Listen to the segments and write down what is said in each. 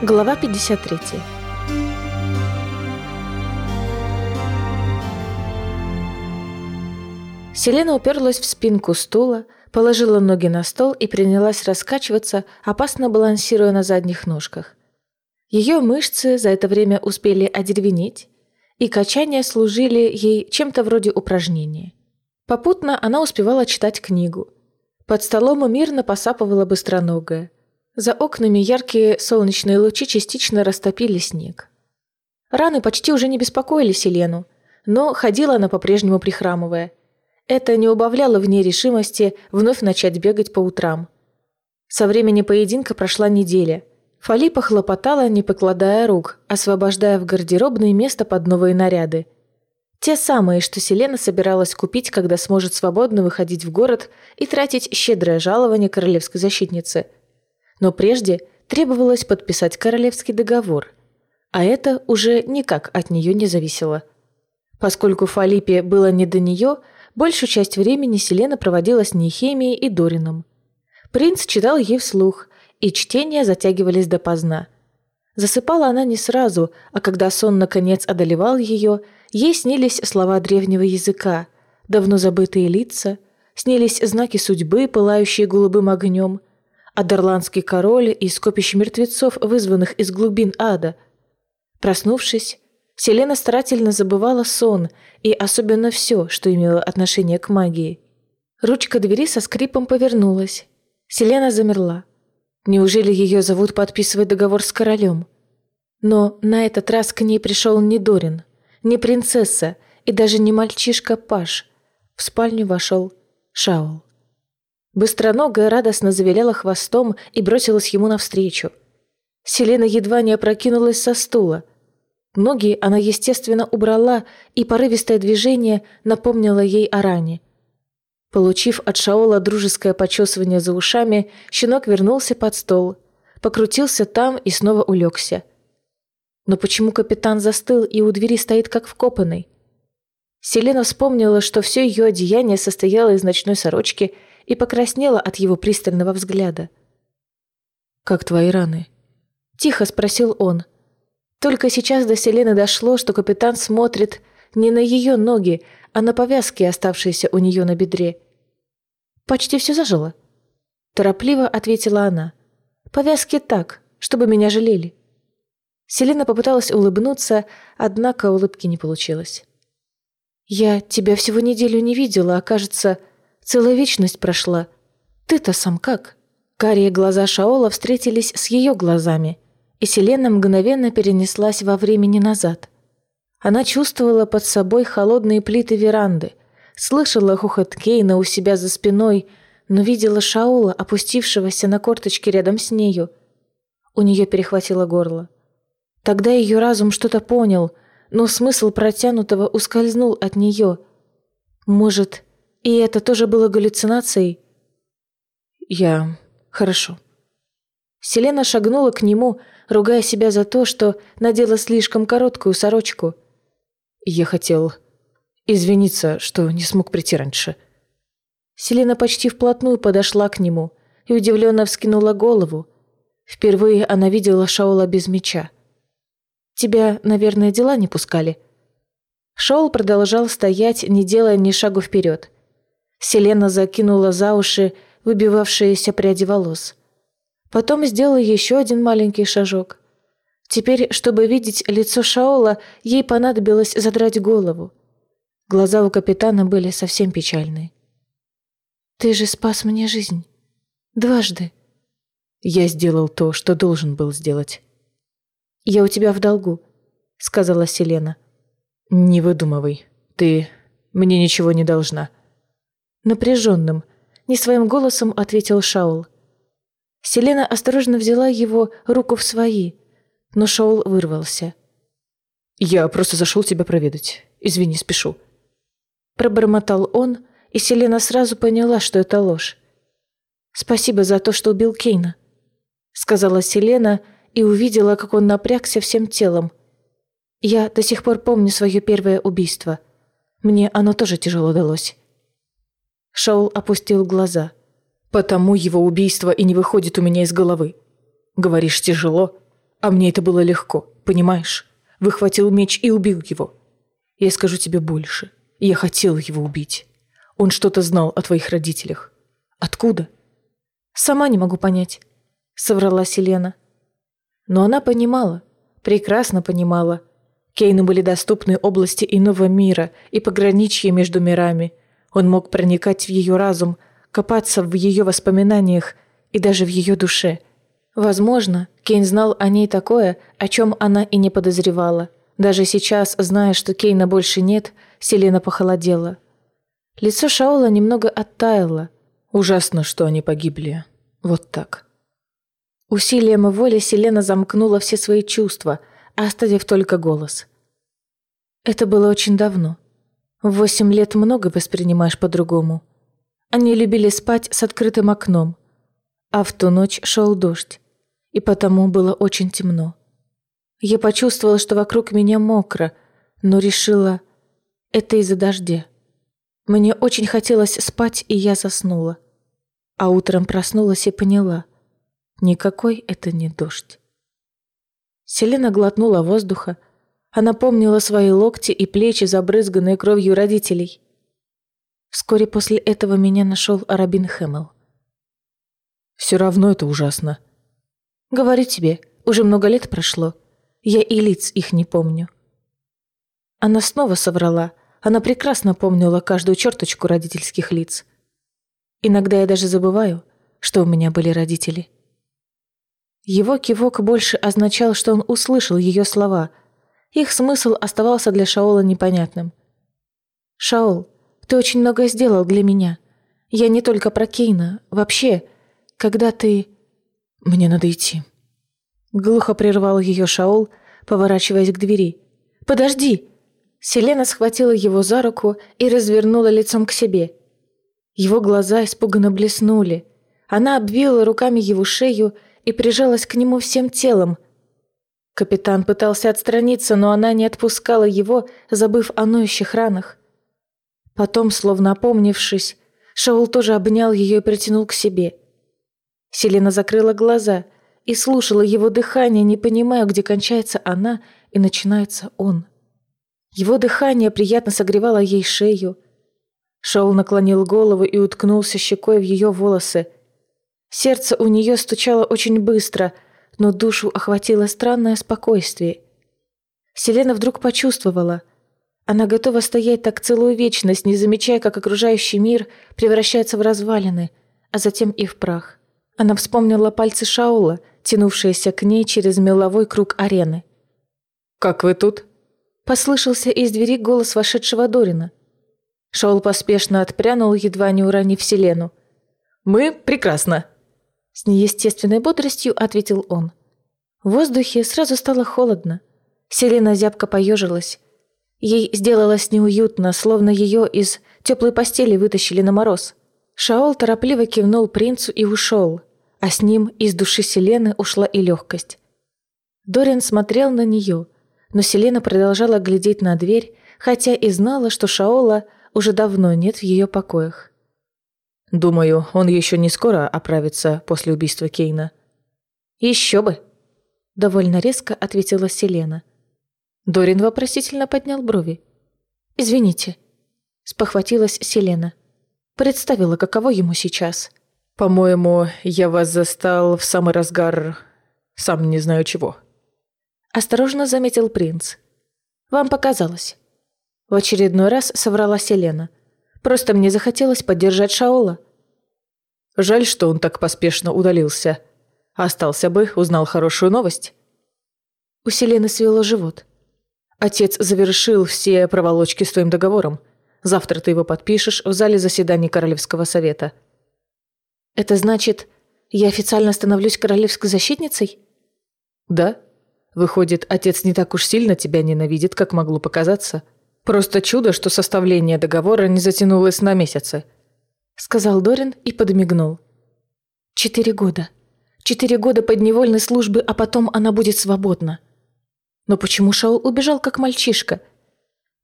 Глава 53 Селена уперлась в спинку стула, положила ноги на стол и принялась раскачиваться, опасно балансируя на задних ножках. Ее мышцы за это время успели одеревенеть, и качания служили ей чем-то вроде упражнения. Попутно она успевала читать книгу. Под столом мирно посапывала быстроногая – за окнами яркие солнечные лучи частично растопили снег. Раны почти уже не беспокоили Селену, но ходила она по-прежнему прихрамывая. Это не убавляло в ней решимости вновь начать бегать по утрам. Со времени поединка прошла неделя. Фалипа хлопотала, не покладая рук, освобождая в гардеробное место под новые наряды. Те самые, что Селена собиралась купить, когда сможет свободно выходить в город и тратить щедрое жалование королевской защитницы – но прежде требовалось подписать королевский договор, а это уже никак от нее не зависело. Поскольку Фалипе было не до нее, большую часть времени Селена проводила с Нехемией и Дорином. Принц читал ей вслух, и чтения затягивались допоздна. Засыпала она не сразу, а когда сон наконец одолевал ее, ей снились слова древнего языка, давно забытые лица, снились знаки судьбы, пылающие голубым огнем – Адерландский король и скопище мертвецов, вызванных из глубин ада. Проснувшись, Селена старательно забывала сон и особенно все, что имело отношение к магии. Ручка двери со скрипом повернулась. Селена замерла. Неужели ее зовут подписывать договор с королем? Но на этот раз к ней пришел не Дорин, не принцесса и даже не мальчишка Паш. В спальню вошел Шаул. Быстроногая радостно завиляла хвостом и бросилась ему навстречу. Селена едва не опрокинулась со стула. Ноги она, естественно, убрала, и порывистое движение напомнило ей о ране. Получив от Шаола дружеское почесывание за ушами, щенок вернулся под стол, покрутился там и снова улегся. Но почему капитан застыл и у двери стоит как вкопанный? Селена вспомнила, что все ее одеяние состояло из ночной сорочки – и покраснела от его пристального взгляда. «Как твои раны?» – тихо спросил он. Только сейчас до Селены дошло, что капитан смотрит не на ее ноги, а на повязки, оставшиеся у нее на бедре. «Почти все зажило», – торопливо ответила она. «Повязки так, чтобы меня жалели». Селена попыталась улыбнуться, однако улыбки не получилось. «Я тебя всего неделю не видела, а кажется, Целая вечность прошла. Ты-то сам как?» Карие глаза Шаола встретились с ее глазами, и Селена мгновенно перенеслась во времени назад. Она чувствовала под собой холодные плиты веранды, слышала хохот Кейна у себя за спиной, но видела Шаола, опустившегося на корточки рядом с нею. У нее перехватило горло. Тогда ее разум что-то понял, но смысл протянутого ускользнул от нее. Может, и это тоже было галлюцинацией? Я... Хорошо. Селена шагнула к нему, ругая себя за то, что надела слишком короткую сорочку. Я хотел извиниться, что не смог прийти раньше. Селена почти вплотную подошла к нему и удивленно вскинула голову. Впервые она видела Шаола без меча. «Тебя, наверное, дела не пускали?» Шаол продолжал стоять, не делая ни шагу вперед. Селена закинула за уши выбивавшиеся пряди волос. Потом сделала еще один маленький шажок. Теперь, чтобы видеть лицо Шаола, ей понадобилось задрать голову. Глаза у капитана были совсем печальные. «Ты же спас мне жизнь. Дважды». «Я сделал то, что должен был сделать». «Я у тебя в долгу», — сказала Селена. «Не выдумывай. Ты мне ничего не должна» напряженным, не своим голосом ответил Шаул. Селена осторожно взяла его руку в свои, но Шаул вырвался. «Я просто зашел тебя проведать. Извини, спешу». Пробормотал он, и Селена сразу поняла, что это ложь. «Спасибо за то, что убил Кейна», — сказала Селена и увидела, как он напрягся всем телом. «Я до сих пор помню свое первое убийство. Мне оно тоже тяжело далось». Шаул опустил глаза. «Потому его убийство и не выходит у меня из головы. Говоришь, тяжело. А мне это было легко, понимаешь? Выхватил меч и убил его. Я скажу тебе больше. Я хотел его убить. Он что-то знал о твоих родителях. Откуда? Сама не могу понять, соврала Селена. Но она понимала, прекрасно понимала. Кейну были доступны области иного мира и пограничья между мирами. Он мог проникать в ее разум, копаться в ее воспоминаниях и даже в ее душе. Возможно, Кейн знал о ней такое, о чем она и не подозревала. Даже сейчас, зная, что Кейна больше нет, Селена похолодела. Лицо Шаола немного оттаяло. Ужасно, что они погибли. Вот так. Усилием воли Селена замкнула все свои чувства, оставив только голос. Это было очень давно. В восемь лет много воспринимаешь по-другому. Они любили спать с открытым окном. А в ту ночь шел дождь, и потому было очень темно. Я почувствовала, что вокруг меня мокро, но решила, это из-за дождя. Мне очень хотелось спать, и я заснула. А утром проснулась и поняла, никакой это не дождь. Селена глотнула воздуха, она помнила свои локти и плечи, забрызганные кровью родителей. Вскоре после этого меня нашел Арабин Хэммел. «Все равно это ужасно». «Говорю тебе, уже много лет прошло. Я и лиц их не помню». Она снова соврала. Она прекрасно помнила каждую черточку родительских лиц. Иногда я даже забываю, что у меня были родители. Его кивок больше означал, что он услышал ее слова — их смысл оставался для Шаола непонятным. «Шаол, ты очень много сделал для меня. Я не только про Кейна. Вообще, когда ты...» «Мне надо идти». Глухо прервал ее Шаол, поворачиваясь к двери. «Подожди!» Селена схватила его за руку и развернула лицом к себе. Его глаза испуганно блеснули. Она обвила руками его шею и прижалась к нему всем телом, Капитан пытался отстраниться, но она не отпускала его, забыв о ноющих ранах. Потом, словно опомнившись, Шаул тоже обнял ее и притянул к себе. Селена закрыла глаза и слушала его дыхание, не понимая, где кончается она и начинается он. Его дыхание приятно согревало ей шею. Шаул наклонил голову и уткнулся щекой в ее волосы. Сердце у нее стучало очень быстро — но душу охватило странное спокойствие. Селена вдруг почувствовала. Она готова стоять так целую вечность, не замечая, как окружающий мир превращается в развалины, а затем и в прах. Она вспомнила пальцы Шаула, тянувшиеся к ней через меловой круг арены. «Как вы тут?» Послышался из двери голос вошедшего Дорина. Шаул поспешно отпрянул, едва не уронив Селену. «Мы прекрасно!» С неестественной бодростью ответил он. В воздухе сразу стало холодно. Селена зябко поежилась. Ей сделалось неуютно, словно ее из теплой постели вытащили на мороз. Шаол торопливо кивнул принцу и ушел, а с ним из души Селены ушла и легкость. Дорин смотрел на нее, но Селена продолжала глядеть на дверь, хотя и знала, что Шаола уже давно нет в ее покоях. Думаю, он еще не скоро оправится после убийства Кейна. Еще бы, довольно резко ответила Селена. Дорин вопросительно поднял брови. Извините, спохватилась Селена. Представила, каково ему сейчас. По-моему, я вас застал в самый разгар, сам не знаю чего. Осторожно заметил принц. Вам показалось. В очередной раз соврала Селена. Просто мне захотелось поддержать Шаола. Жаль, что он так поспешно удалился. Остался бы, узнал хорошую новость. У Селены свело живот. Отец завершил все проволочки с твоим договором. Завтра ты его подпишешь в зале заседаний Королевского совета. Это значит, я официально становлюсь королевской защитницей? Да. Выходит, отец не так уж сильно тебя ненавидит, как могло показаться. Просто чудо, что составление договора не затянулось на месяцы», — сказал Дорин и подмигнул. «Четыре года. Четыре года подневольной службы, а потом она будет свободна. Но почему Шаул убежал, как мальчишка?»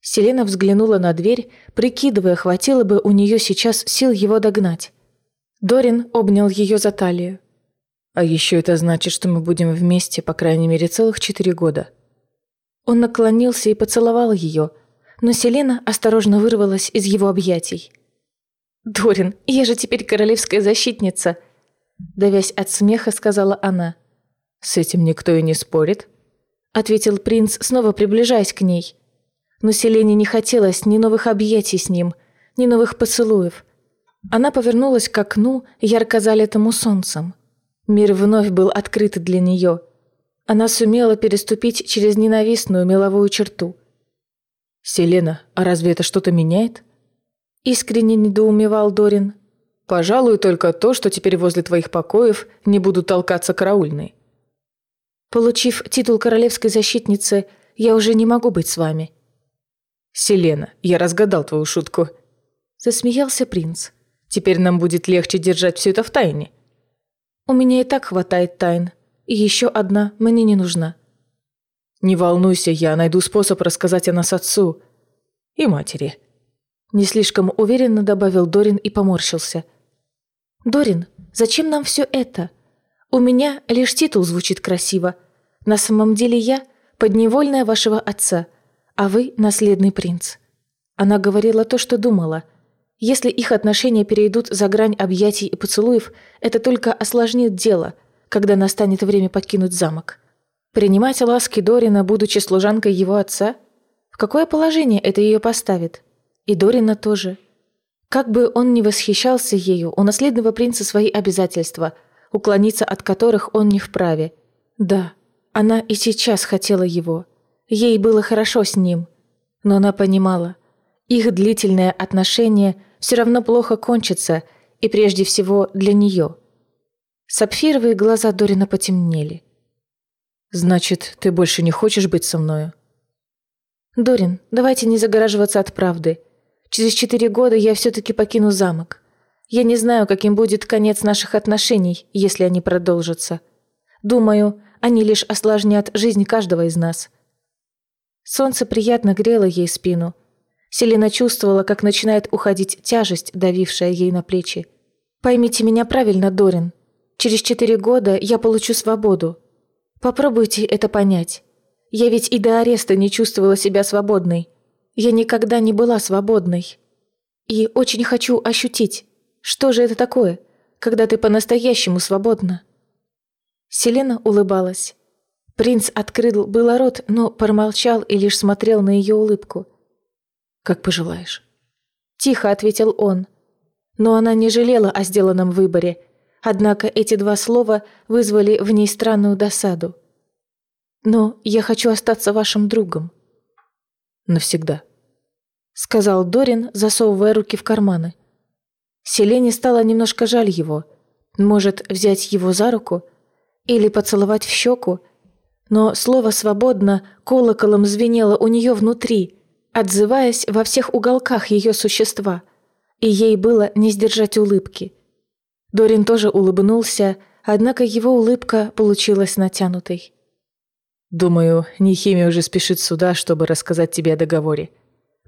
Селена взглянула на дверь, прикидывая, хватило бы у нее сейчас сил его догнать. Дорин обнял ее за талию. А еще это значит, что мы будем вместе, по крайней мере, целых четыре года. Он наклонился и поцеловал ее, но Селена осторожно вырвалась из его объятий. «Дорин, я же теперь королевская защитница!» Давясь от смеха, сказала она. «С этим никто и не спорит», — ответил принц, снова приближаясь к ней. Но Селене не хотелось ни новых объятий с ним, ни новых поцелуев. Она повернулась к окну, ярко залитому солнцем. Мир вновь был открыт для нее. Она сумела переступить через ненавистную меловую черту. «Селена, а разве это что-то меняет?» Искренне недоумевал Дорин. «Пожалуй, только то, что теперь возле твоих покоев не будут толкаться караульные». Получив титул королевской защитницы, я уже не могу быть с вами. Селена, я разгадал твою шутку. Засмеялся принц. Теперь нам будет легче держать все это в тайне. У меня и так хватает тайн. И еще одна мне не нужна. Не волнуйся, я найду способ рассказать о нас отцу и матери. Не слишком уверенно добавил Дорин и поморщился. «Дорин, зачем нам все это? У меня лишь титул звучит красиво. На самом деле я подневольная вашего отца, а вы наследный принц». Она говорила то, что думала. Если их отношения перейдут за грань объятий и поцелуев, это только осложнит дело, когда настанет время покинуть замок. Принимать ласки Дорина, будучи служанкой его отца? В какое положение это ее поставит? И Дорина тоже. Как бы он ни восхищался ею, у наследного принца свои обязательства – уклониться от которых он не вправе. Да, она и сейчас хотела его. Ей было хорошо с ним. Но она понимала, их длительное отношение все равно плохо кончится, и прежде всего для нее. Сапфировые глаза Дорина потемнели. «Значит, ты больше не хочешь быть со мною?» «Дорин, давайте не загораживаться от правды. Через четыре года я все-таки покину замок. Я не знаю, каким будет конец наших отношений, если они продолжатся. Думаю, они лишь осложнят жизнь каждого из нас. Солнце приятно грело ей спину. Селина чувствовала, как начинает уходить тяжесть, давившая ей на плечи. «Поймите меня правильно, Дорин. Через четыре года я получу свободу. Попробуйте это понять. Я ведь и до ареста не чувствовала себя свободной. Я никогда не была свободной. И очень хочу ощутить, что же это такое, когда ты по-настоящему свободна?» Селена улыбалась. Принц открыл было рот, но промолчал и лишь смотрел на ее улыбку. «Как пожелаешь». Тихо ответил он. Но она не жалела о сделанном выборе, однако эти два слова вызвали в ней странную досаду. «Но я хочу остаться вашим другом». «Навсегда», — сказал Дорин, засовывая руки в карманы. Селене стало немножко жаль его. Может, взять его за руку или поцеловать в щеку. Но слово «свободно» колоколом звенело у нее внутри, отзываясь во всех уголках ее существа. И ей было не сдержать улыбки. Дорин тоже улыбнулся, однако его улыбка получилась натянутой. «Думаю, Нехимия уже спешит сюда, чтобы рассказать тебе о договоре.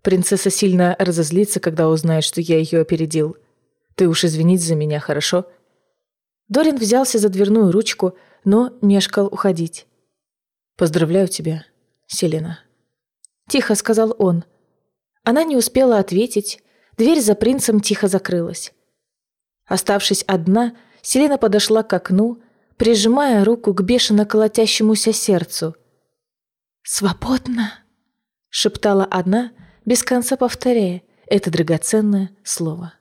Принцесса сильно разозлится, когда узнает, что я ее опередил. Ты уж извинись за меня, хорошо?» Дорин взялся за дверную ручку, но мешкал уходить. «Поздравляю тебя, Селена», — тихо сказал он. Она не успела ответить, дверь за принцем тихо закрылась. Оставшись одна, Селена подошла к окну, прижимая руку к бешено колотящемуся сердцу. «Свободно!» — шептала она, без конца повторяя это драгоценное слово.